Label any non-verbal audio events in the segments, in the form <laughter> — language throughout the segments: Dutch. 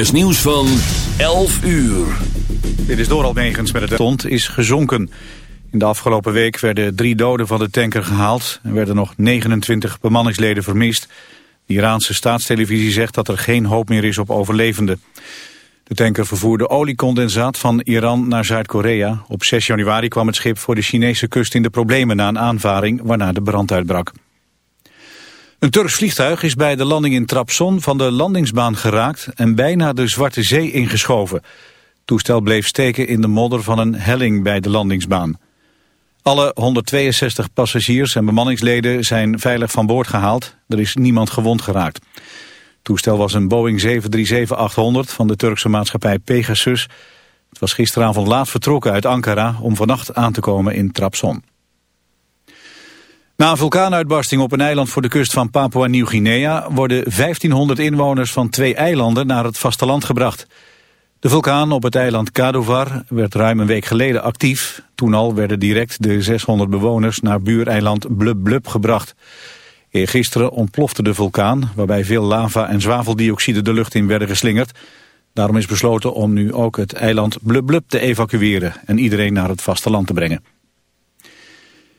is nieuws van 11 uur. Dit is Doral Megens met het stond is gezonken. In de afgelopen week werden drie doden van de tanker gehaald... en werden nog 29 bemanningsleden vermist. De Iraanse staatstelevisie zegt dat er geen hoop meer is op overlevenden. De tanker vervoerde oliecondensaat van Iran naar Zuid-Korea. Op 6 januari kwam het schip voor de Chinese kust in de problemen... na een aanvaring waarna de brand uitbrak. Een Turks vliegtuig is bij de landing in Trabzon van de landingsbaan geraakt en bijna de Zwarte Zee ingeschoven. Het toestel bleef steken in de modder van een helling bij de landingsbaan. Alle 162 passagiers en bemanningsleden zijn veilig van boord gehaald. Er is niemand gewond geraakt. Het toestel was een Boeing 737-800 van de Turkse maatschappij Pegasus. Het was gisteravond laat vertrokken uit Ankara om vannacht aan te komen in Trabzon. Na een vulkaanuitbarsting op een eiland voor de kust van Papua-Nieuw-Guinea... worden 1500 inwoners van twee eilanden naar het vasteland gebracht. De vulkaan op het eiland Kadovar werd ruim een week geleden actief. Toen al werden direct de 600 bewoners naar buureiland Blub Blub gebracht. Eergisteren ontplofte de vulkaan, waarbij veel lava en zwaveldioxide de lucht in werden geslingerd. Daarom is besloten om nu ook het eiland Blub Blub te evacueren... en iedereen naar het vasteland te brengen.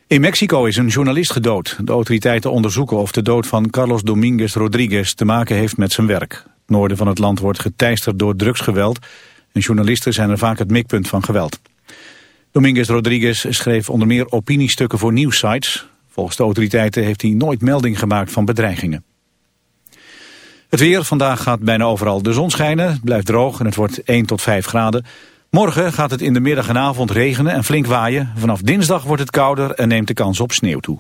In Mexico is een journalist gedood. De autoriteiten onderzoeken of de dood van Carlos Dominguez Rodriguez te maken heeft met zijn werk. Het noorden van het land wordt geteisterd door drugsgeweld en journalisten zijn er vaak het mikpunt van geweld. Dominguez Rodriguez schreef onder meer opiniestukken voor nieuwsites. Volgens de autoriteiten heeft hij nooit melding gemaakt van bedreigingen. Het weer, vandaag gaat bijna overal de zon schijnen, blijft droog en het wordt 1 tot 5 graden. Morgen gaat het in de middag en avond regenen en flink waaien. Vanaf dinsdag wordt het kouder en neemt de kans op sneeuw toe.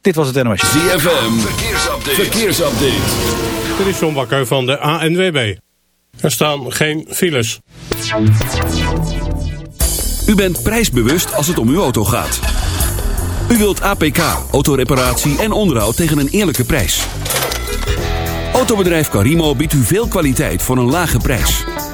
Dit was het NOS. ZFM, verkeersupdate. verkeersupdate. Dit is John Bakker van de ANWB. Er staan geen files. U bent prijsbewust als het om uw auto gaat. U wilt APK, autoreparatie en onderhoud tegen een eerlijke prijs. Autobedrijf Carimo biedt u veel kwaliteit voor een lage prijs.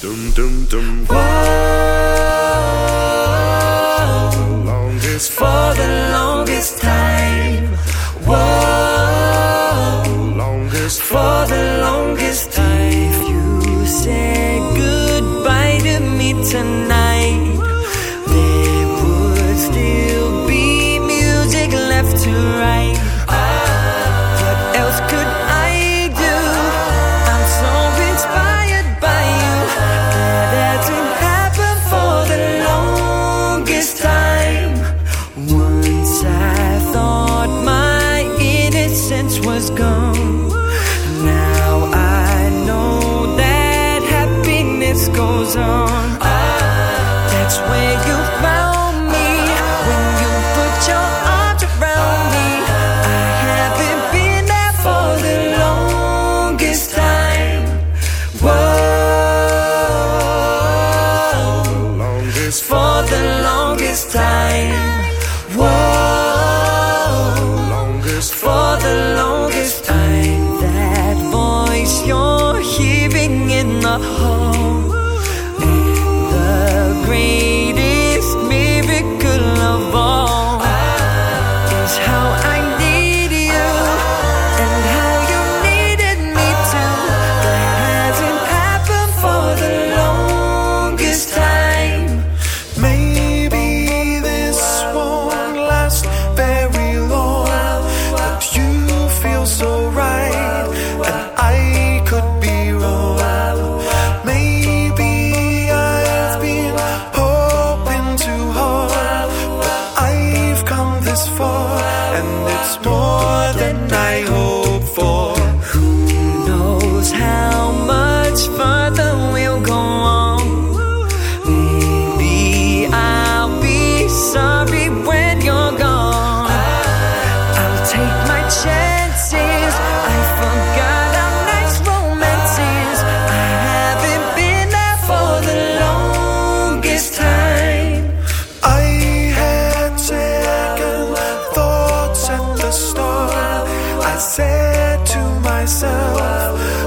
Dum dum dum. Longest For the longest time. Whoa. myself.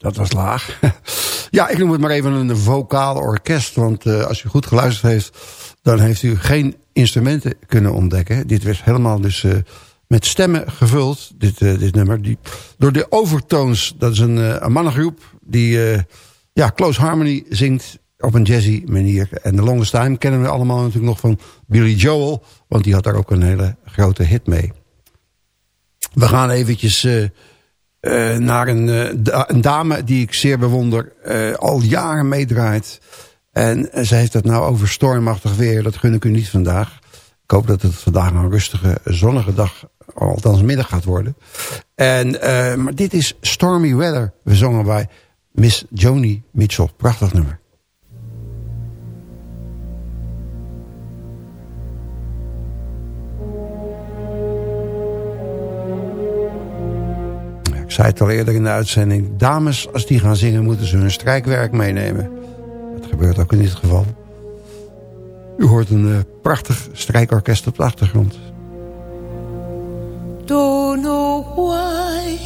Dat was laag. <laughs> ja, ik noem het maar even een vocaal orkest. Want uh, als u goed geluisterd heeft... dan heeft u geen instrumenten kunnen ontdekken. Dit werd helemaal dus uh, met stemmen gevuld, dit, uh, dit nummer. Die, door de Overtones, dat is een, een mannengroep... die ja, Close Harmony zingt op een jazzy manier. En The Longest Time kennen we allemaal natuurlijk nog van Billy Joel... want die had daar ook een hele grote hit mee. We gaan eventjes uh, naar een, uh, een, dame die ik zeer bewonder. al jaren meedraait. En ze heeft het nou over stormachtig weer. Dat gun ik u niet vandaag. Ik hoop dat het vandaag een rustige, zonnige dag, althans middag gaat worden. En, maar dit is Stormy Weather. We zongen bij Miss Joni Mitchell. Prachtig nummer. Zei het al eerder in de uitzending. Dames, als die gaan zingen, moeten ze hun strijkwerk meenemen. Dat gebeurt ook in dit geval. U hoort een uh, prachtig strijkorkest op de achtergrond. Don't know why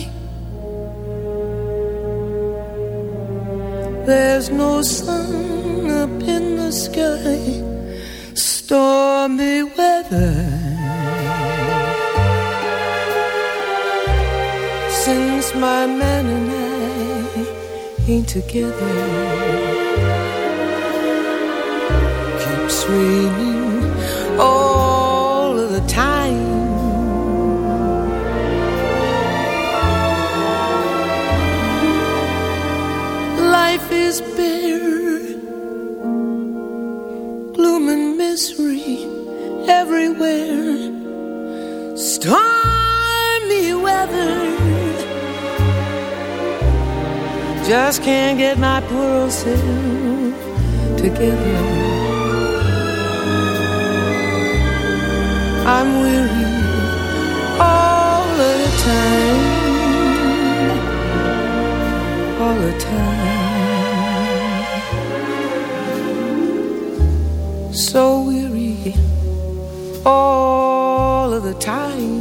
There's no sun up in the sky Stormy weather since my man and I ain't together. Keeps raining all of the time. Life is bare, Just can't get my poor old self together. I'm weary all the time, all the time. So weary all of the time.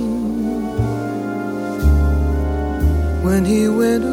When he went away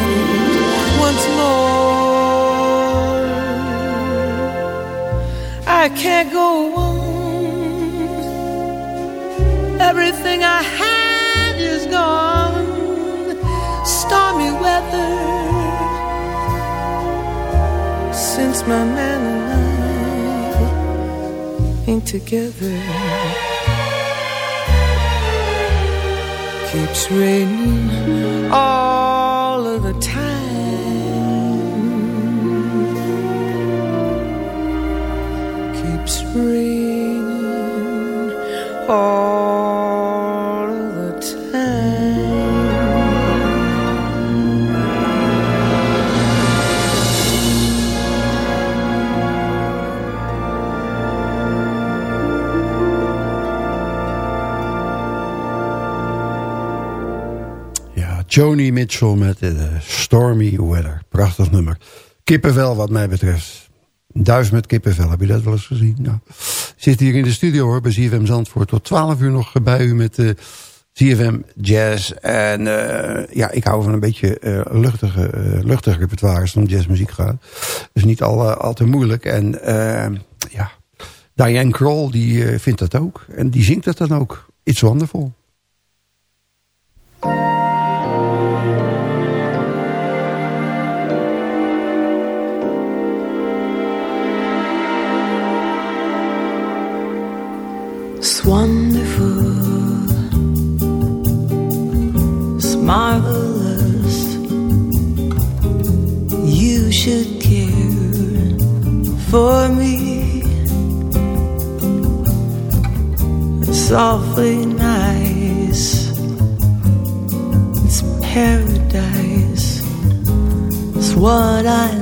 I can't go on. Everything I had is gone. Stormy weather. Since my man and I ain't together. Keeps raining all Joni Mitchell met uh, Stormy Weather. Prachtig nummer. Kippenvel wat mij betreft. Duif met kippenvel, heb je dat wel eens gezien? Nou, zit hier in de studio hoor, bij ZFM Zandvoort. Tot 12 uur nog bij u met uh, ZFM Jazz. En uh, ja, ik hou van een beetje uh, luchtige, uh, luchtige repertoire als het om jazzmuziek gaat. Dus niet al, al te moeilijk. En ja, Diane Kroll die vindt dat ook. En die zingt dat dan ook. It's wonderful. It's wonderful, it's marvelous. You should care for me. It's awfully nice. It's paradise. It's what I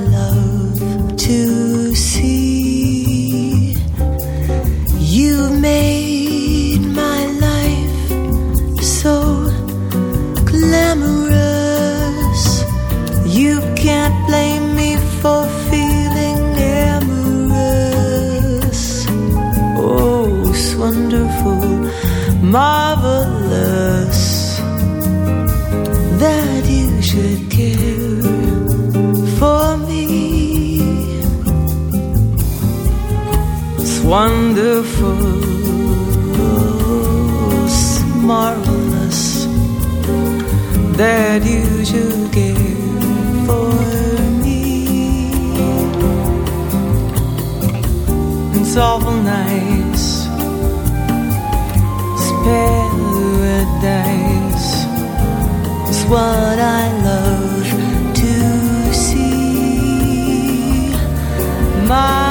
wonderful, marvelous that you should give for me. It's awful nice, it's paradise, it's what I love to see. My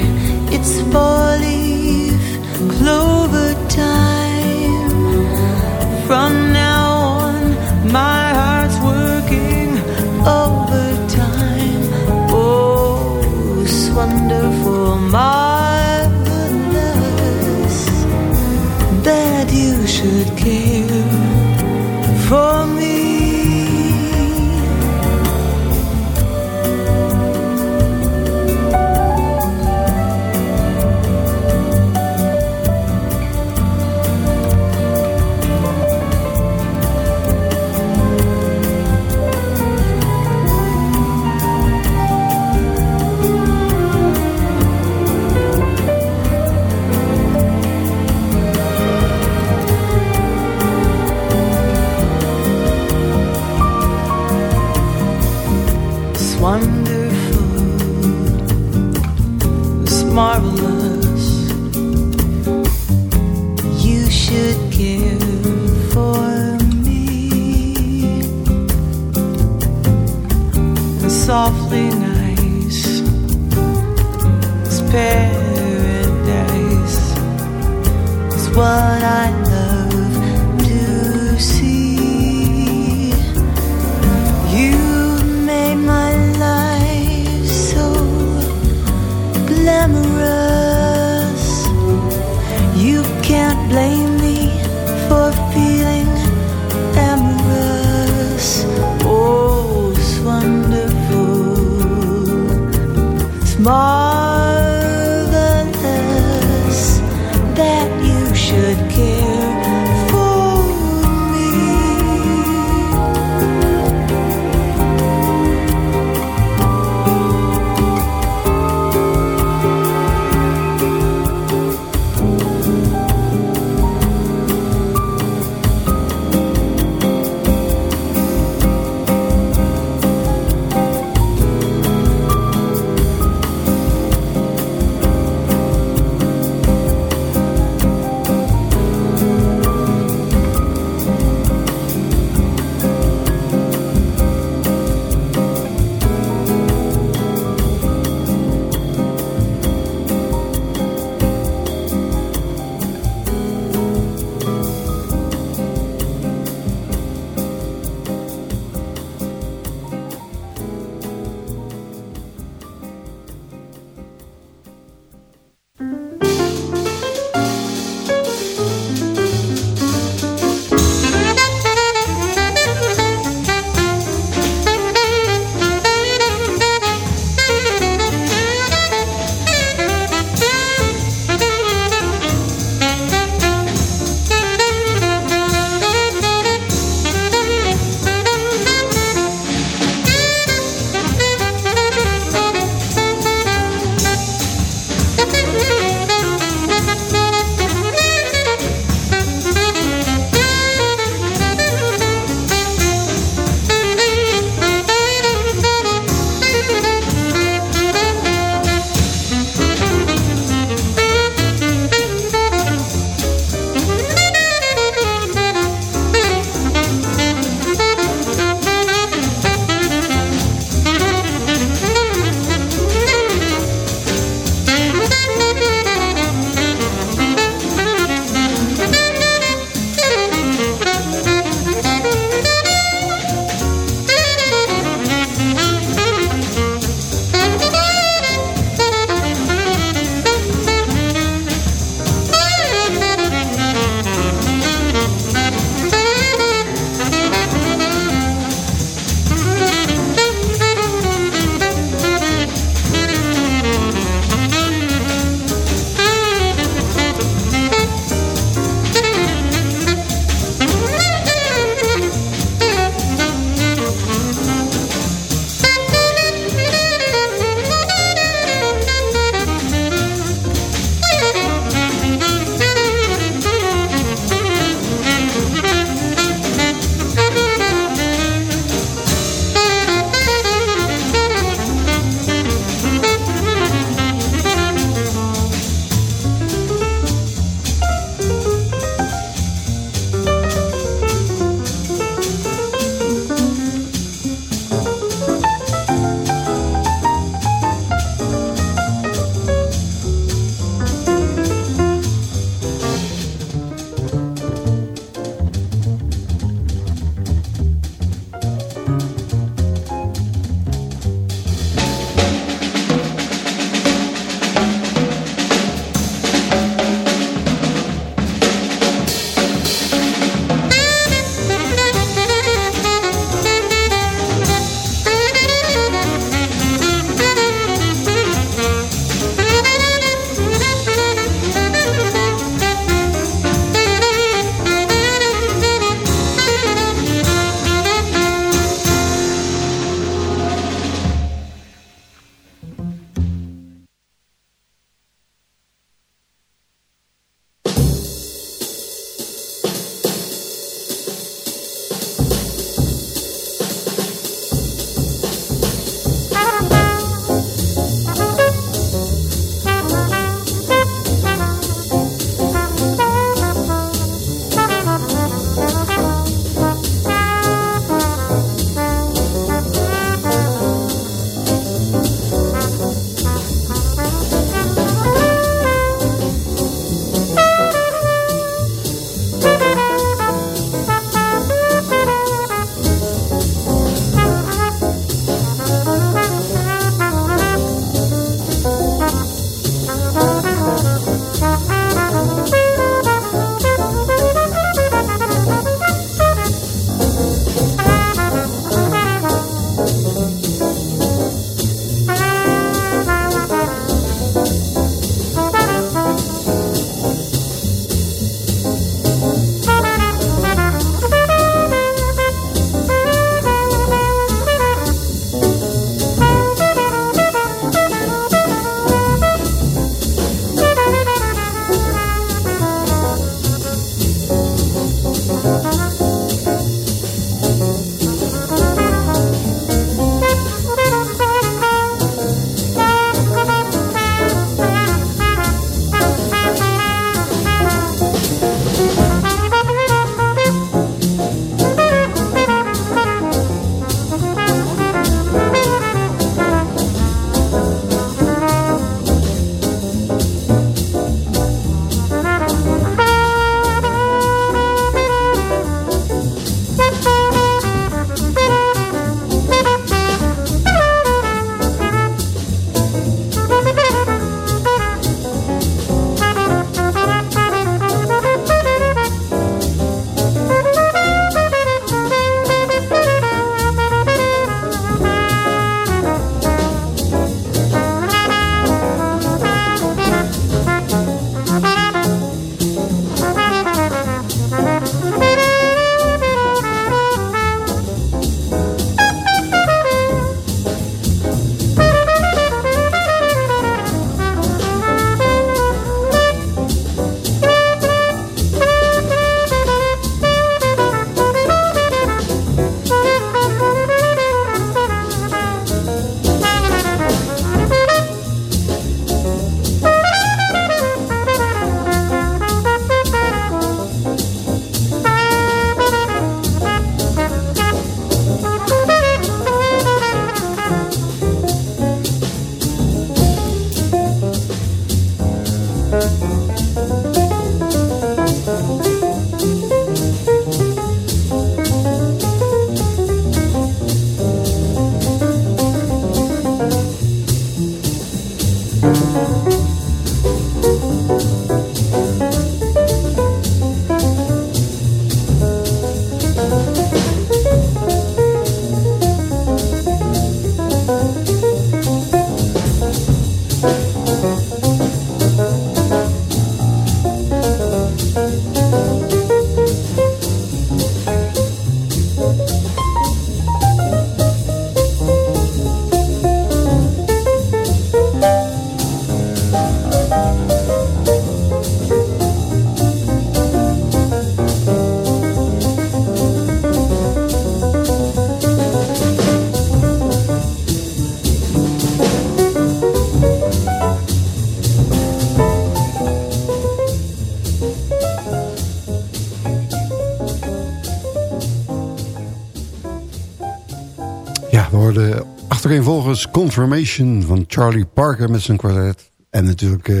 Hoorden achtereenvolgens Confirmation van Charlie Parker met zijn kwartet. En natuurlijk eh,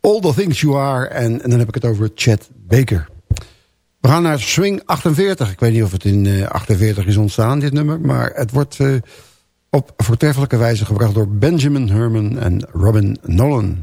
All the Things You Are. En, dan heb ik het over Chet Baker. We gaan naar Swing 48. Ik weet niet of het in eh 48 is ontstaan, dit nummer. Maar het wordt eh, op voortreffelijke wijze gebracht door Benjamin Herman en Robin Nolan.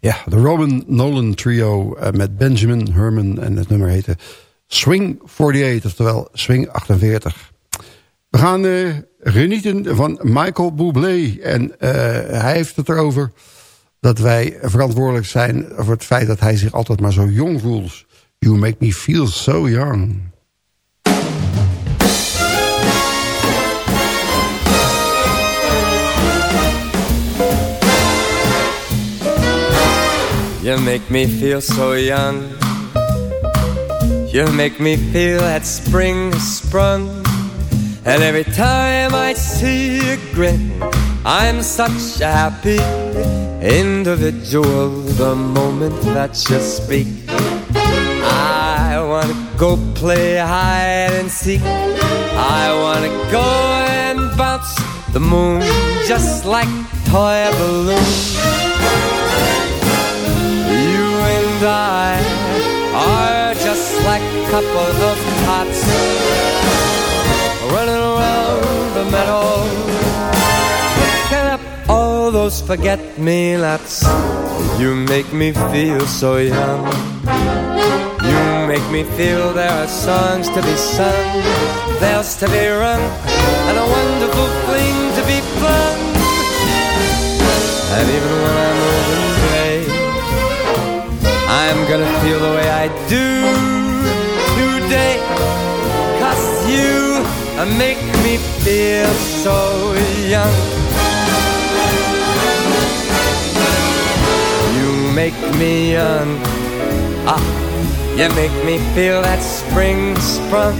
Ja, de Robin Nolan trio eh, met Benjamin Herman en het nummer heette Swing 48, oftewel Swing 48. We gaan eh, genieten van Michael Bublé. En eh, hij heeft het erover dat wij verantwoordelijk zijn... voor het feit dat hij zich altijd maar zo jong voelt. You make me feel so young. You make me feel so young. You make me feel that spring has sprung. And every time I see you grin, I'm such a happy individual. The moment that you speak, I wanna go play hide and seek. I wanna go and bounce the moon just like toy balloons. And I are just like a couple of tots running around the meadow, picking up all those forget-me-nots. You make me feel so young. You make me feel there are songs to be sung, bells to be rung, and a wonderful fling to be flung. And even when I'm gonna feel the way I do today. Cause you make me feel so young. You make me young. Ah, you make me feel that spring sprung.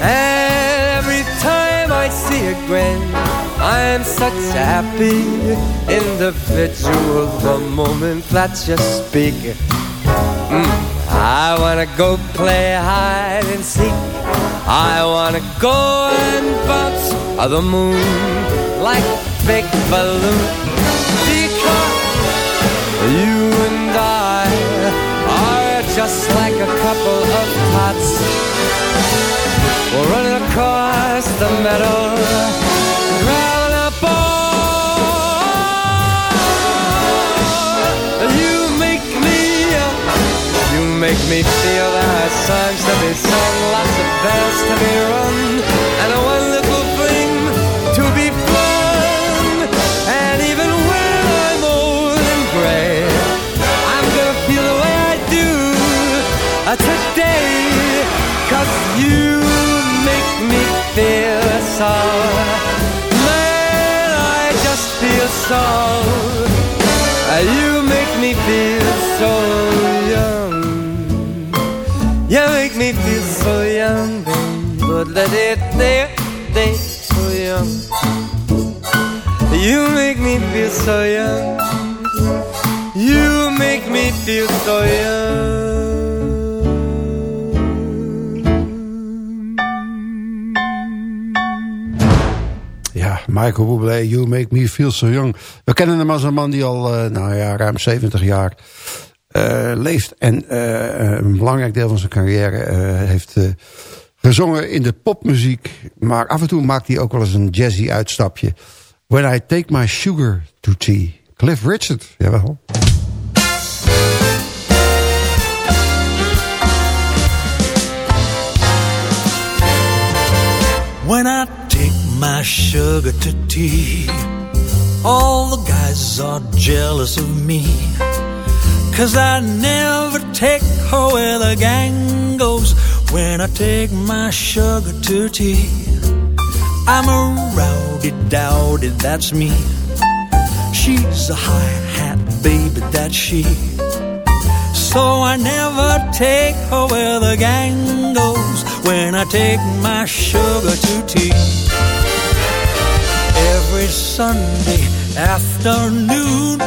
And every time I see a grin, I'm such a happy individual. The moment that you speak, I wanna go play hide and seek. I wanna go and bounce on the moon like a big balloon. Because you and I are just like a couple of tots. We're running across the meadow, make me feel there are songs to be sung, lots of bells to be rung, and a wonderful fling to be flung. And even when I'm old and gray, I'm gonna feel the way I do uh, today. Cause you make me feel so. Man, I just feel so. uh, You make me feel so so young. But let it there, there, so young. You make me feel so young. You make me feel so young. Michael Bublé, You Make Me Feel So Young. We kennen hem als een man die al eh, nou ja, ruim 70 jaar eh, leeft. En eh, een belangrijk deel van zijn carrière eh, heeft gezongen in de popmuziek. Maar af en toe maakt hij ook wel eens een jazzy uitstapje. When I Take My Sugar to Tea. Cliff Richard, jawel. When I take my sugar to tea, all the guys are jealous of me. Cause I never take her where the gang goes when I take my sugar to tea. I'm a rowdy dowdy, that's me. She's a high hat baby, that's she. So I never take her where the gang goes when I take my sugar to tea. Every Sunday afternoon,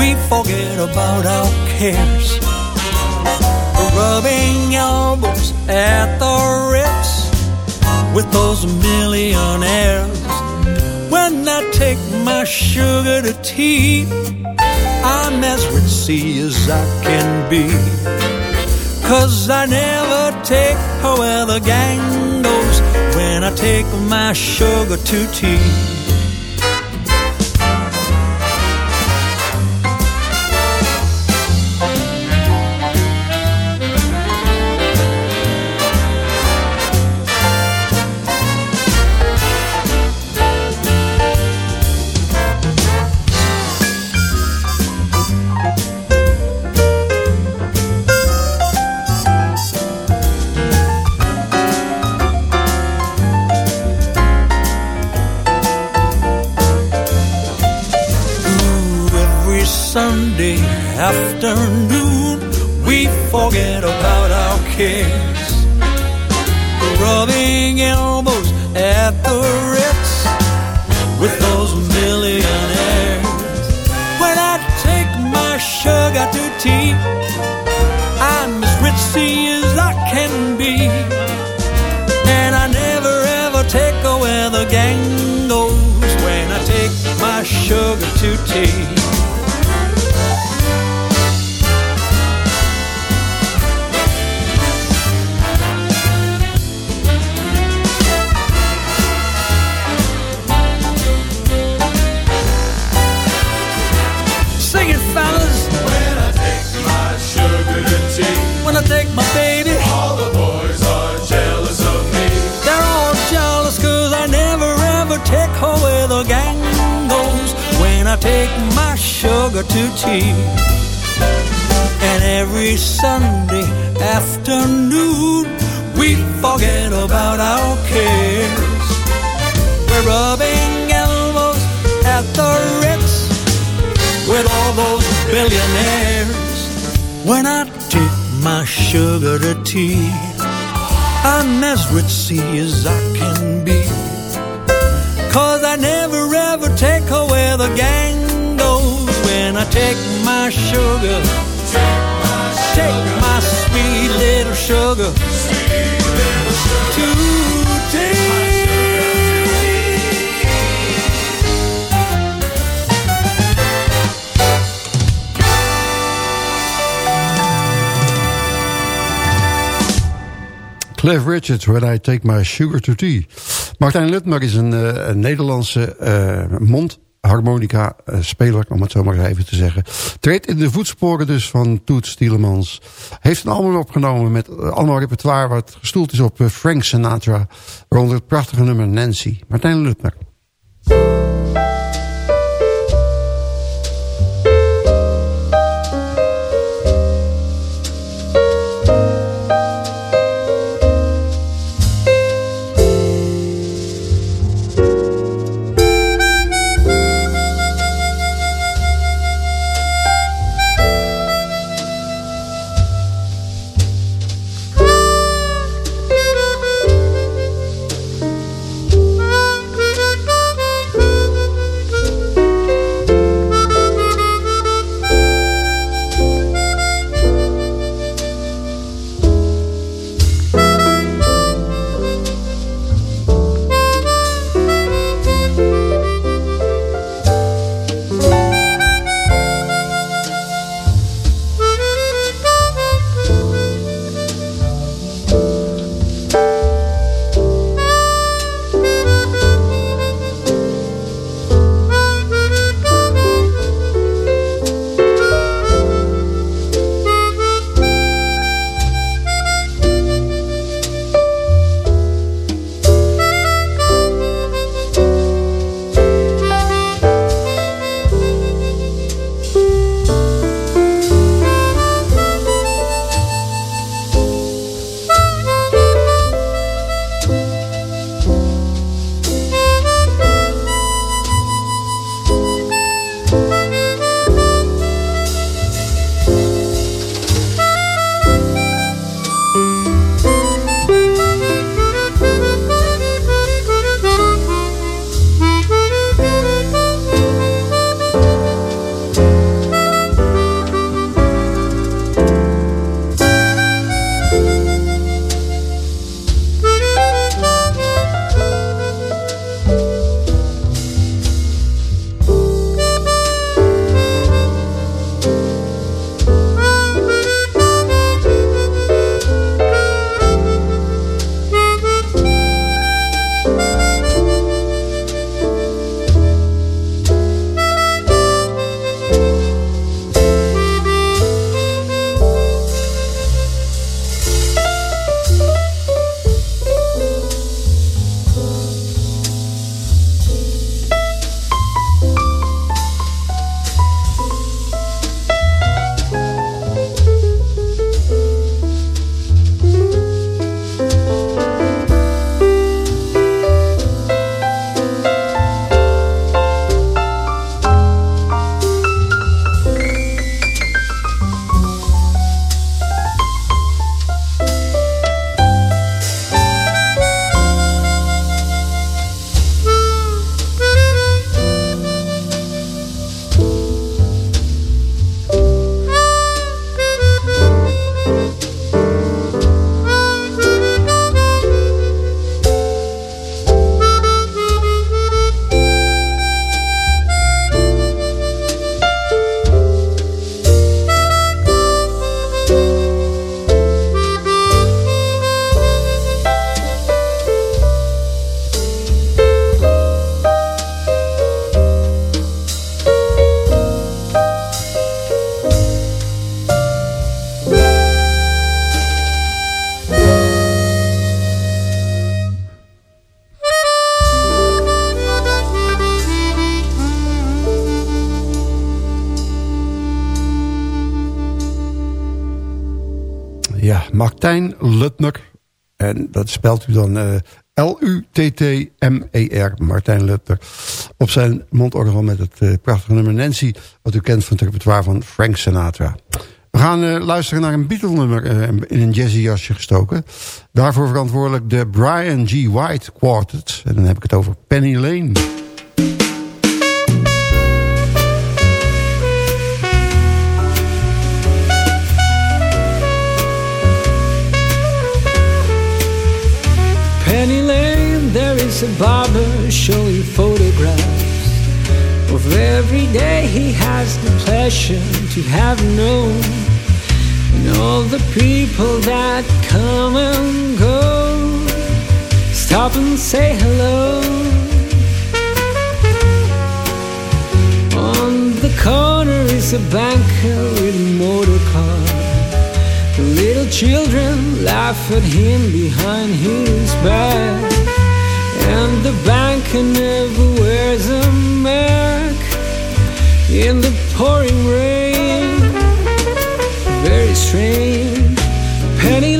we forget about our cares. Rubbing elbows at the Ritz with those millionaires. When I take my sugar to tea, I'm as ritzy as I can be. Cause I never take her where the gang goes when I take my sugar to tea. Our. Rubbing elbows at the Ritz with those millionaires. When I take my sugar to tea, I'm as ritzy as I can be. And I never ever take away the gang goes when I take my sugar to tea. Take my sugar to tea. And every Sunday afternoon, we forget about our cares. We're rubbing elbows at the Ritz with all those billionaires. When I take my sugar to tea, I'm as ritzy as I can be. Cause I never ever take where the gang When I take my sugar, take my sweet little sugar to tea. Cliff Richards, When I Take My Sugar to Tea. Martijn Lutmer is een, eh, een Nederlandse uh, mondharmonica eh, speler, om het zo maar even te zeggen. Treedt in de voetsporen dus van Toets Tielemans. Heeft een album opgenomen met eh, allemaal repertoire... wat gestoeld is op eh, Frank Sinatra. Waaronder het prachtige nummer Nancy. Martijn Lutmer. Martijn Lutner. En dat spelt u dan eh, L-U-T-T-M-E-R. Martijn Lutner. Op zijn mondorgel met het eh, prachtige nummer Nancy. Wat u kent van het repertoire van Frank Sinatra. We gaan eh, luisteren naar een Beatle-nummer in een jazzy jasje gestoken. Daarvoor verantwoordelijk de Brian G. White Quartet. En dan heb ik het over Penny Lane. Is a barber showing photographs of every day he has the pleasure to have known, and all the people that come and go. Stop and say hello. On the corner is a banker with a motor car. The little children laugh at him behind his back. And the banker never wears a mask in the pouring rain. Very strange. Penny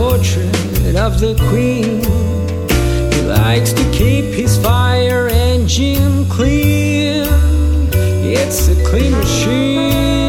portrait of the queen. He likes to keep his fire engine clean. It's a clean machine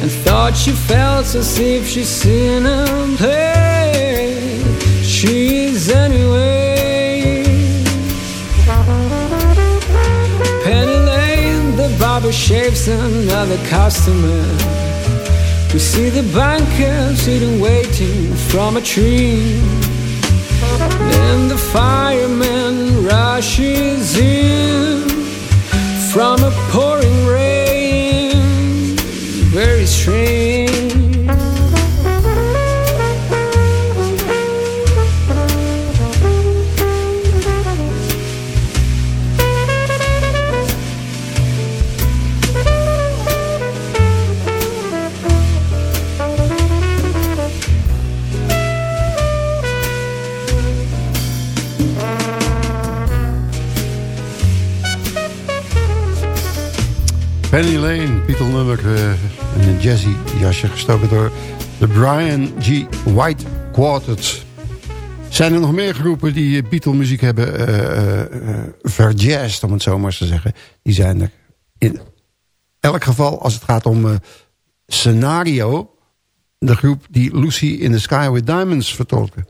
And thought she felt as if she's seen a play She's anyway. Penny Lane, the barber shaves another customer. We see the banker sitting waiting from a tree. Then the fireman rushes in from a pouring Penny Lane, Beatle-nummer eh, in een jazzy jasje gestoken door de Brian G. White Quartet. Zijn er nog meer groepen die Beatle-muziek hebben eh, eh, verjazzed, om het zo maar eens te zeggen? Die zijn er. In elk geval, als het gaat om eh, scenario... de groep die Lucy in the Sky with Diamonds vertolken.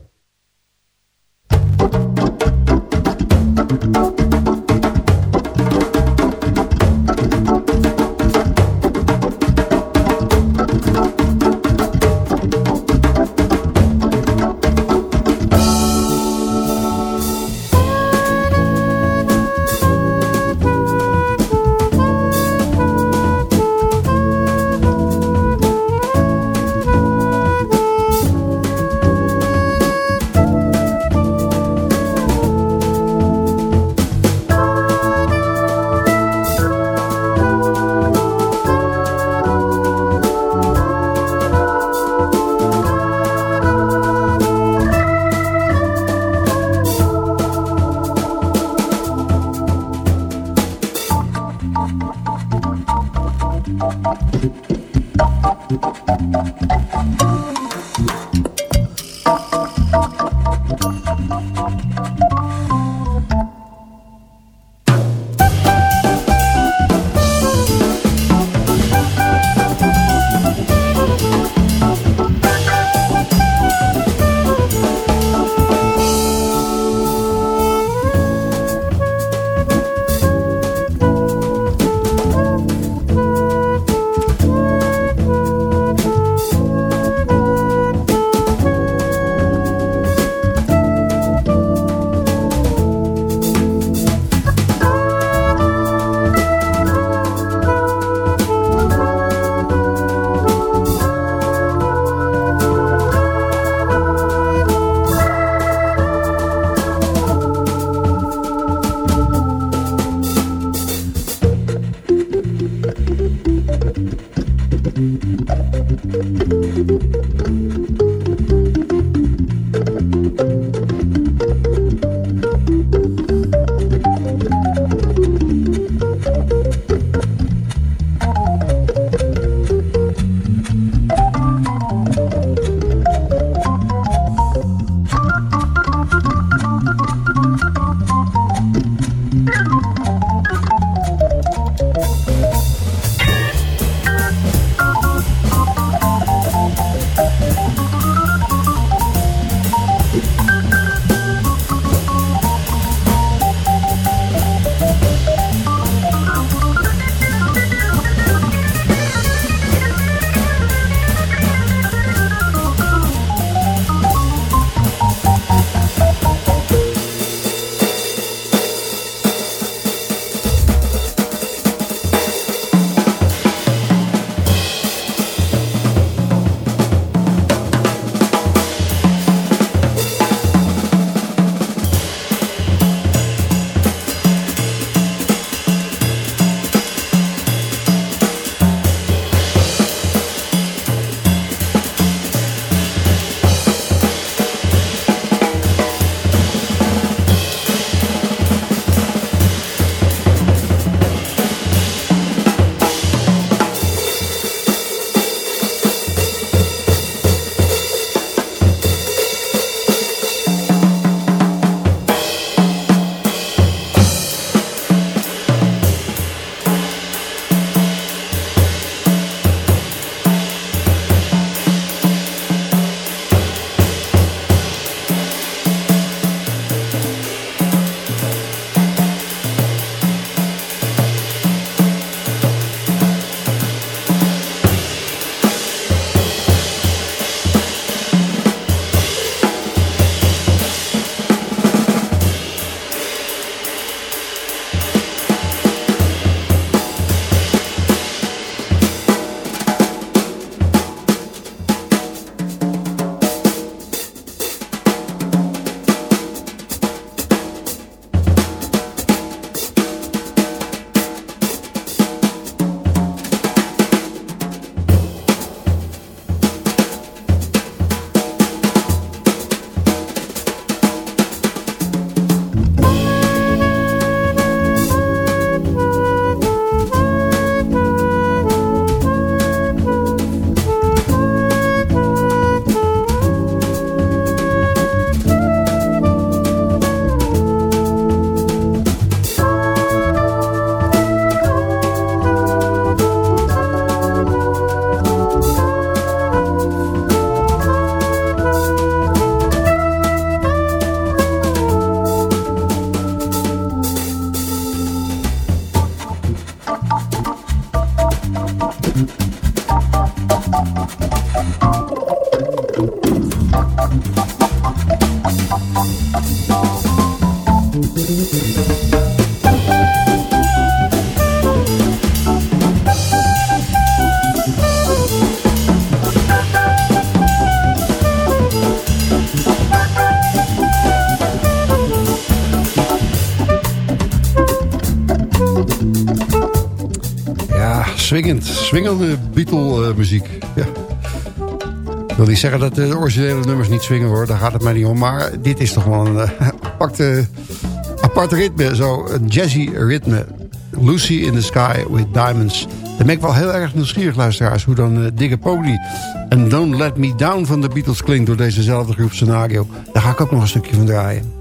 Ja. Ik wil niet zeggen dat de originele nummers niet swingen hoor. Daar gaat het mij niet om. Maar dit is toch wel een eh, <laughs> aparte, apart ritme. Zo een jazzy ritme. Lucy in the Sky with Diamonds. Dan ben ik wel heel erg nieuwsgierig luisteraars. Hoe dan uh, Digger Pony en Don't Let Me Down van de Beatles klinkt door dezezelfde groep scenario. Daar ga ik ook nog een stukje van draaien.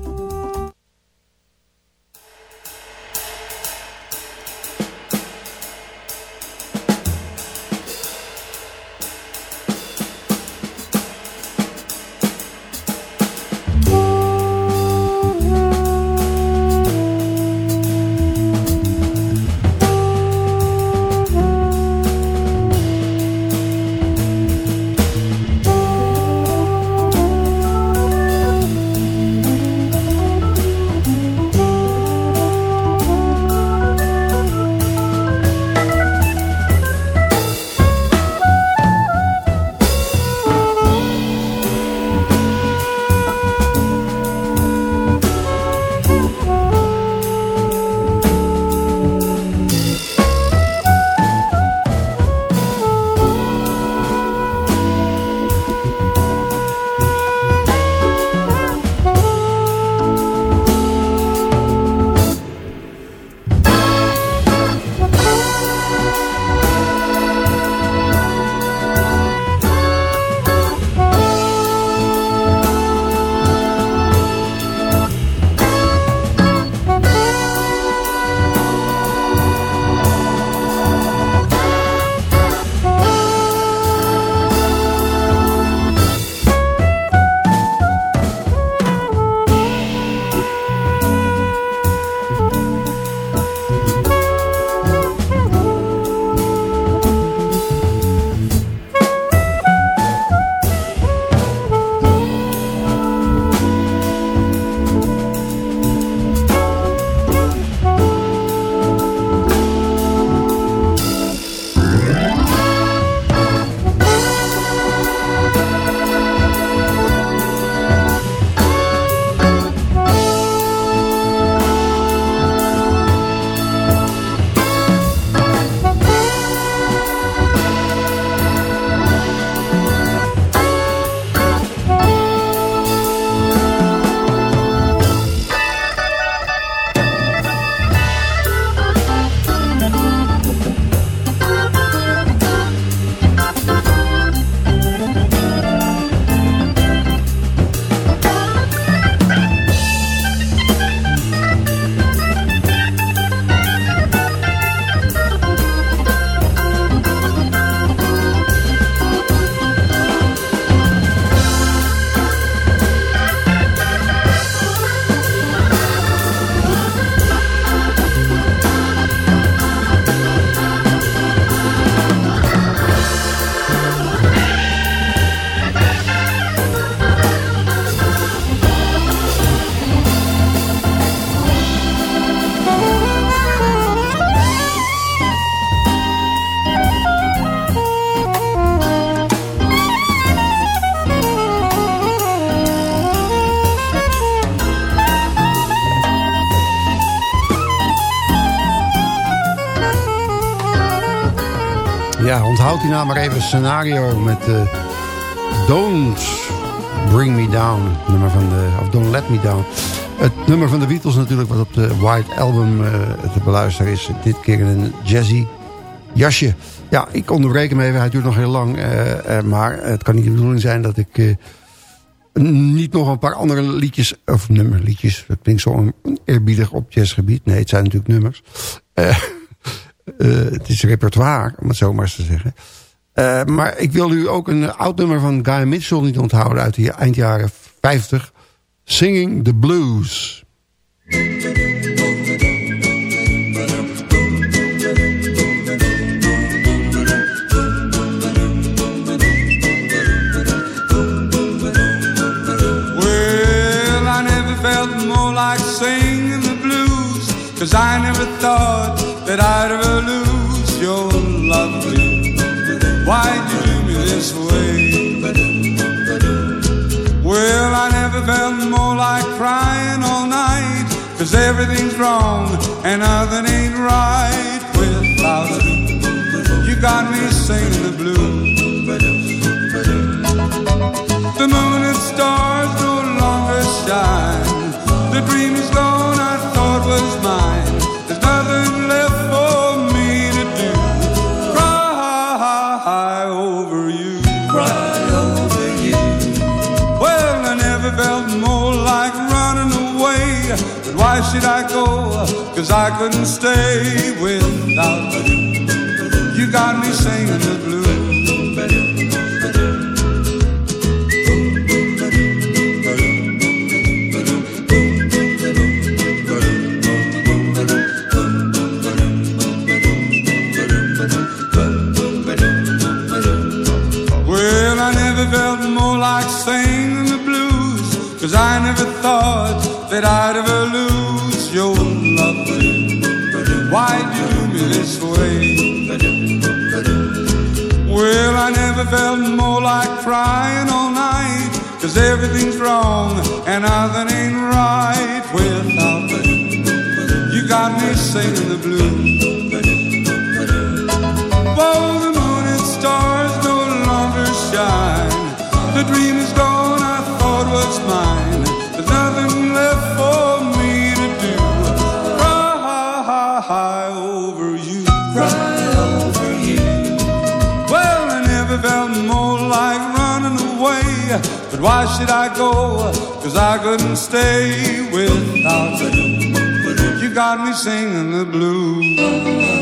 Nou maar even scenario met uh, Don't Bring Me Down. Nummer van de, of Don't Let Me Down. Het nummer van de Beatles natuurlijk wat op de White Album uh, te beluisteren is. Dit keer een jazzy jasje. Ja, ik onderbreek hem even. Hij duurt nog heel lang. Uh, maar het kan niet de bedoeling zijn dat ik niet nog een paar andere liedjes... of nummerliedjes, dat klinkt zo eerbiedig op jazzgebied. Nee, het zijn natuurlijk nummers. <laughs> Het is repertoire, om het zo maar eens te zeggen. Uh, maar ik wil u ook een oud nummer van Guy Mitchell niet onthouden... uit de eind jaren 50. Singing the Blues. Cause I never thought that I'd ever lose your love. Why'd you do me this way? Well, I never felt more like crying all night, cause everything's wrong and nothing ain't right without you. You got me singing the blues. The moon and stars no longer shine. The dream Cause I couldn't stay without you. You got me singing the blues. Well, I never felt more like singing the blues. Cause I never thought that I'd ever Why'd you do me this way? Well, I never felt more like crying all night. Cause everything's wrong and nothing ain't right without you. You got me singing the blues. Oh, the moon and stars no longer shine. The dream is gone, I thought was mine. But why should I go? Cause I couldn't stay without you. You got me singing the blues.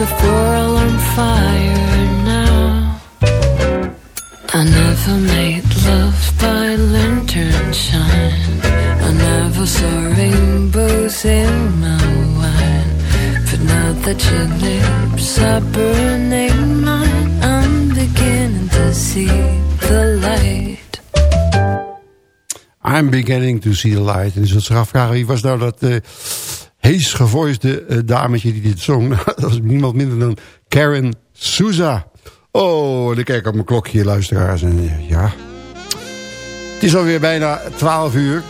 A on fire now. I never made love by lantern shine. I never saw rainbows in my wine. But now that your lips are burning mine, I'm beginning to see the light. I'm beginning to see the light. En je zult zich afvragen, wie was nou dat uh, hees gevoisde uh, dametje die dit zong? <laughs> dat was niemand minder dan Karen Souza. Oh, en ik kijk op mijn klokje, luisteraars. En, uh, ja, het is alweer bijna 12 uur.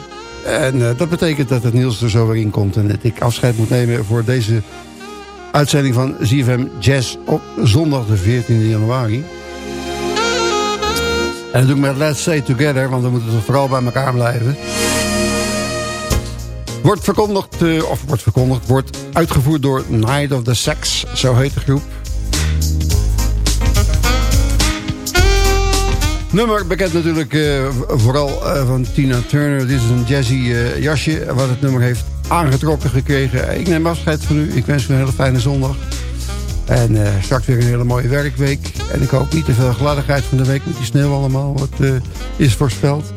En eh, dat betekent dat het Niels er zo weer in komt. En dat ik afscheid moet nemen voor deze uitzending van ZFM Jazz op zondag de 14 januari. En dat doe ik met Let's Stay Together, want we moeten vooral bij elkaar blijven. Wordt verkondigd, eh, of wordt verkondigd, wordt uitgevoerd door Night of the Sex, zo heet de groep. Nummer bekend natuurlijk uh, vooral uh, van Tina Turner. Dit is een jazzy uh, jasje wat het nummer heeft aangetrokken gekregen. Ik neem afscheid van u. Ik wens u een hele fijne zondag. En straks weer een hele mooie werkweek. En ik hoop niet te veel gladdigheid van de week met die sneeuw allemaal. Wat is voorspeld.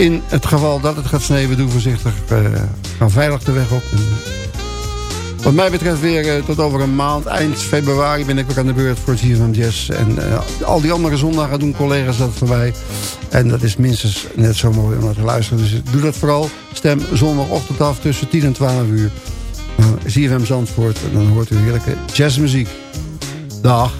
In het geval dat het gaat sneeuwen, doe voorzichtig. ga veilig de weg op. Wat mij betreft weer uh, tot over een maand, eind februari ben ik weer aan de beurt voor CFM Jazz. En uh, al die andere zondagen doen collega's dat voor mij. En dat is minstens net zo mooi om naar te luisteren. Dus doe dat vooral. Stem zondagochtend af tussen 10 en 12 uur. Uh, CFM Zandvoort. En dan hoort u heerlijke jazzmuziek. Dag.